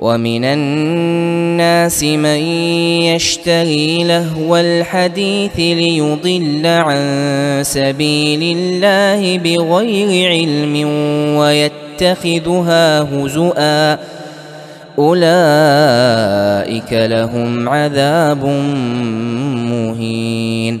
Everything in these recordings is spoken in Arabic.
ومن الناس من يشتري لهو الحديث ليضل عن سبيل الله بغير علم ويتخذها هزؤا. أولئك لهم عذاب مهين.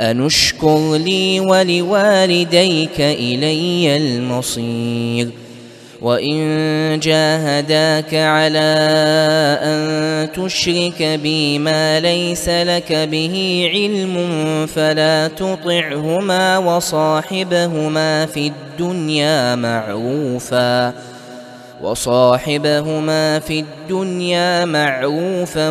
أنشكر لي ولوالديك إلي المصير وإن جاهداك على أن تشرك بي ما ليس لك به علم فلا تطعهما وصاحبهما في الدنيا معروفا وصاحبهما في الدنيا معروفا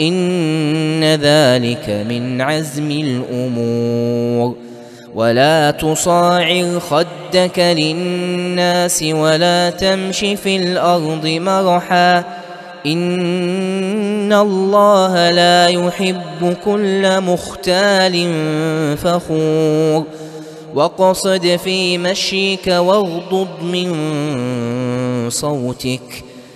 إن ذلك من عزم الأمور. ولا تصاعر خدك للناس ولا تمش في الأرض مرحا. إن الله لا يحب كل مختال فخور. وقصد في مشيك واغضض من صوتك.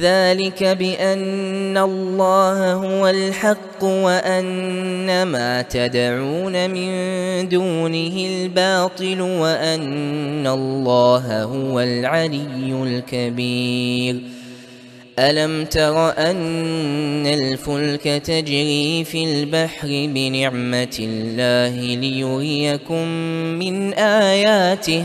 ذلك بأن الله هو الحق وأن ما تدعون من دونه الباطل وأن الله هو العلي الكبير. ألم تر أن الفلك تجري في البحر بنعمة الله ليريكم من آياته؟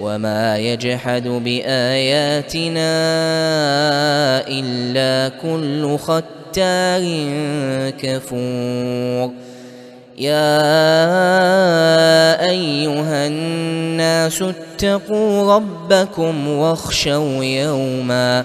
وما يجحد بآياتنا إلا كل ختار كفور يا أيها الناس اتقوا ربكم واخشوا يوماً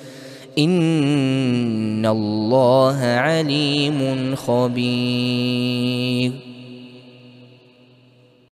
إن الله عليم خبير